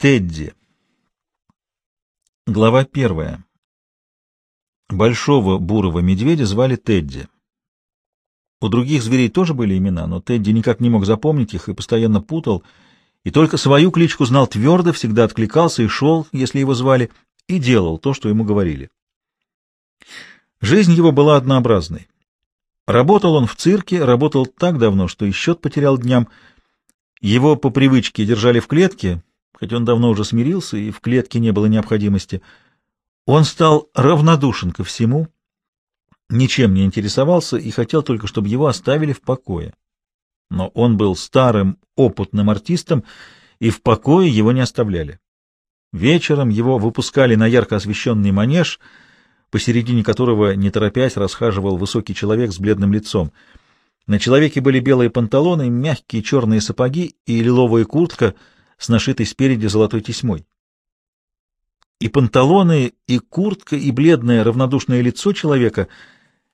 Тедди. Глава первая. Большого бурого медведя звали Тедди. У других зверей тоже были имена, но Тедди никак не мог запомнить их и постоянно путал, и только свою кличку знал твердо, всегда откликался и шел, если его звали, и делал то, что ему говорили. Жизнь его была однообразной. Работал он в цирке, работал так давно, что и счет потерял дням. Его по привычке держали в клетке, хоть он давно уже смирился и в клетке не было необходимости. Он стал равнодушен ко всему, ничем не интересовался и хотел только, чтобы его оставили в покое. Но он был старым, опытным артистом, и в покое его не оставляли. Вечером его выпускали на ярко освещенный манеж, посередине которого, не торопясь, расхаживал высокий человек с бледным лицом. На человеке были белые панталоны, мягкие черные сапоги и лиловая куртка — с нашитой спереди золотой тесьмой. И панталоны, и куртка, и бледное равнодушное лицо человека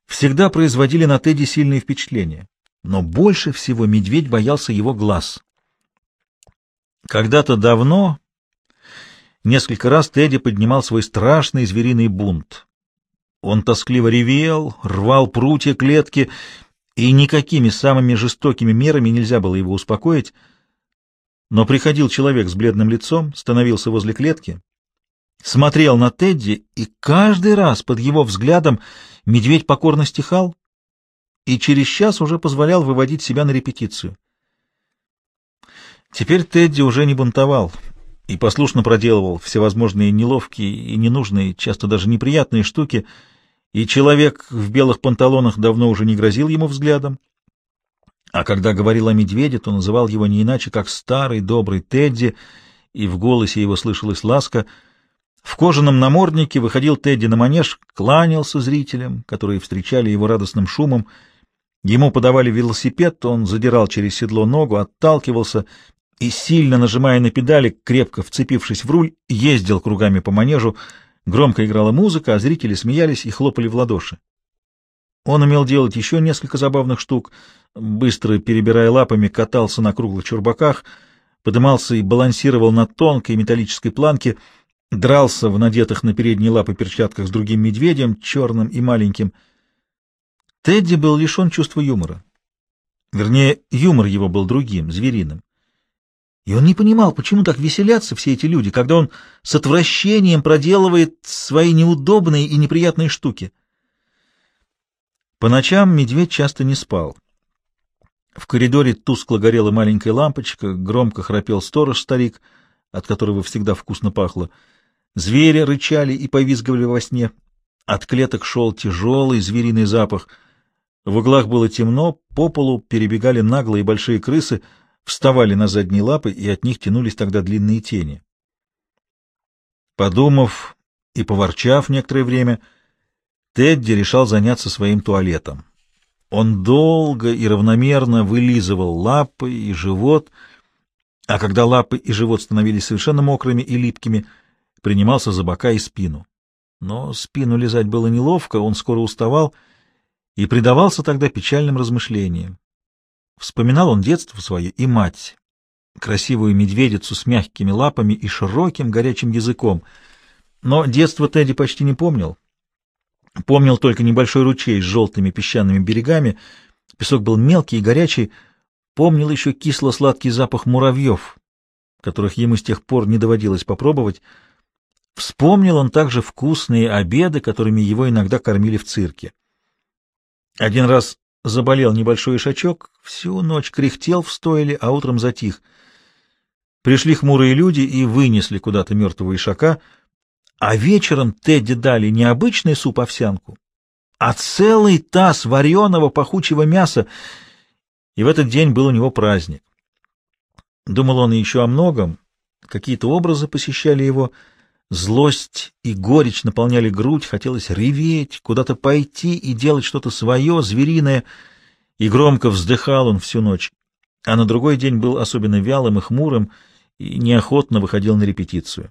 всегда производили на Тедди сильные впечатления. Но больше всего медведь боялся его глаз. Когда-то давно, несколько раз Тедди поднимал свой страшный звериный бунт. Он тоскливо ревел, рвал прутья клетки, и никакими самыми жестокими мерами нельзя было его успокоить — но приходил человек с бледным лицом, становился возле клетки, смотрел на Тедди, и каждый раз под его взглядом медведь покорно стихал и через час уже позволял выводить себя на репетицию. Теперь Тедди уже не бунтовал и послушно проделывал всевозможные неловкие и ненужные, часто даже неприятные штуки, и человек в белых панталонах давно уже не грозил ему взглядом, а когда говорил о медведе, то называл его не иначе, как старый добрый Тедди, и в голосе его слышалась ласка. В кожаном наморднике выходил Тедди на манеж, кланялся зрителям, которые встречали его радостным шумом. Ему подавали велосипед, он задирал через седло ногу, отталкивался и, сильно нажимая на педали, крепко вцепившись в руль, ездил кругами по манежу. Громко играла музыка, а зрители смеялись и хлопали в ладоши. Он умел делать еще несколько забавных штук — быстро перебирая лапами, катался на круглых чурбаках, подымался и балансировал на тонкой металлической планке, дрался в надетых на передние лапы перчатках с другим медведем, черным и маленьким. Тедди был лишен чувства юмора. Вернее, юмор его был другим, звериным. И он не понимал, почему так веселятся все эти люди, когда он с отвращением проделывает свои неудобные и неприятные штуки. По ночам медведь часто не спал. В коридоре тускло горела маленькая лампочка, громко храпел сторож-старик, от которого всегда вкусно пахло. Звери рычали и повизгивали во сне. От клеток шел тяжелый звериный запах. В углах было темно, по полу перебегали наглые большие крысы, вставали на задние лапы, и от них тянулись тогда длинные тени. Подумав и поворчав некоторое время, Тедди решал заняться своим туалетом. Он долго и равномерно вылизывал лапы и живот, а когда лапы и живот становились совершенно мокрыми и липкими, принимался за бока и спину. Но спину лизать было неловко, он скоро уставал и предавался тогда печальным размышлениям. Вспоминал он детство свое и мать, красивую медведицу с мягкими лапами и широким горячим языком. Но детство Тедди почти не помнил. Помнил только небольшой ручей с желтыми песчаными берегами. Песок был мелкий и горячий. Помнил еще кисло-сладкий запах муравьев, которых ему с тех пор не доводилось попробовать. Вспомнил он также вкусные обеды, которыми его иногда кормили в цирке. Один раз заболел небольшой ишачок, всю ночь кряхтел в стойле, а утром затих. Пришли хмурые люди и вынесли куда-то мертвого ишака — а вечером Тедди дали не обычный суп-овсянку, а целый таз вареного пахучего мяса, и в этот день был у него праздник. Думал он еще о многом, какие-то образы посещали его, злость и горечь наполняли грудь, хотелось реветь, куда-то пойти и делать что-то свое, звериное, и громко вздыхал он всю ночь, а на другой день был особенно вялым и хмурым и неохотно выходил на репетицию.